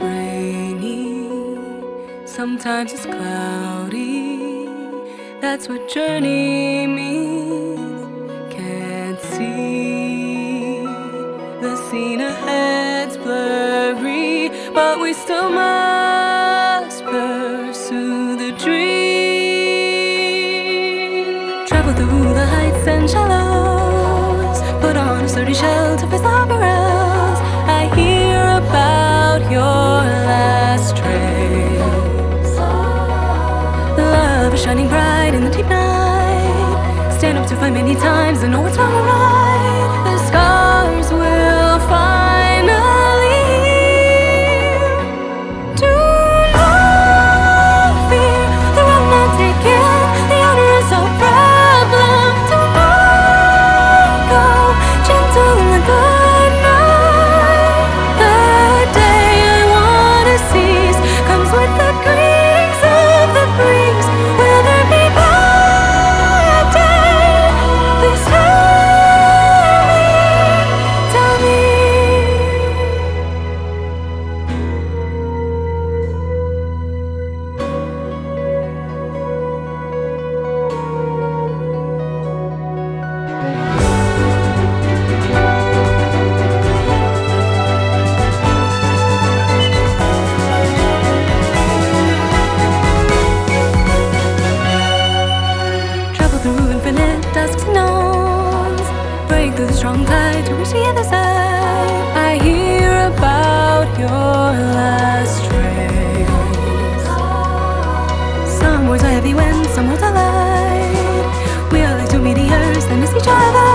rainy, sometimes it's cloudy. That's what journey means. Can't see the scene ahead's blurry, but we still must pursue the dream. Travel through the heights and shallows, put on a sturdy shell to face the perils. Shining bright in the deep night. Stand up to fight many times and know what's dusk knocks. Break through the strong tide to reach the other side. I hear about your last trails. Some words are heavy when some words are light. We are like two meteors that miss each other.